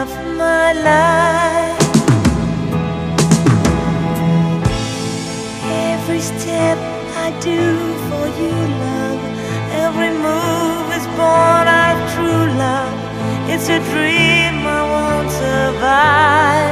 of my life. Every step I do for you, love Every move is born out of true love. It's a dream I won't survive.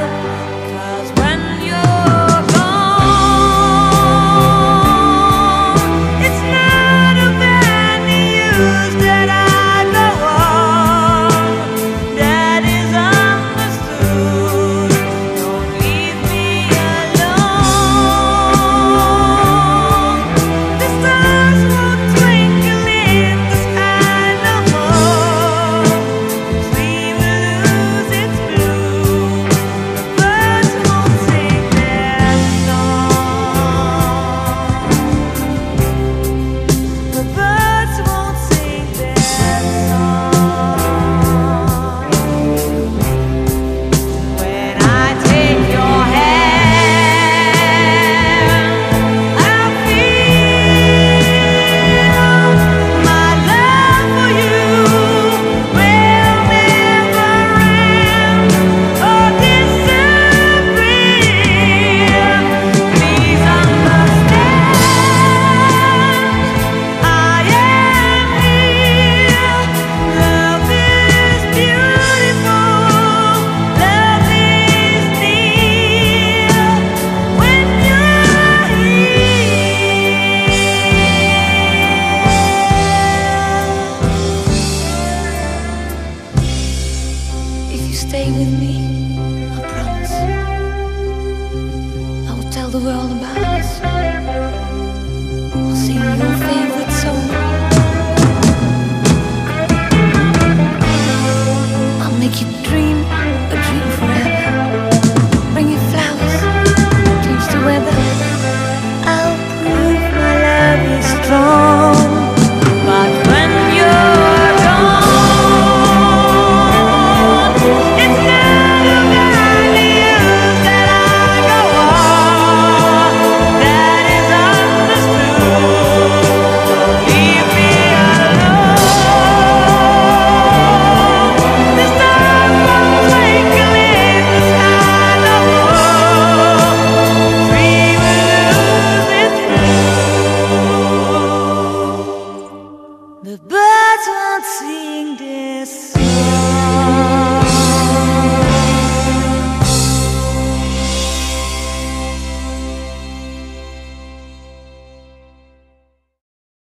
stay with me, I promise. I will tell the world about us. I'll sing you. Böl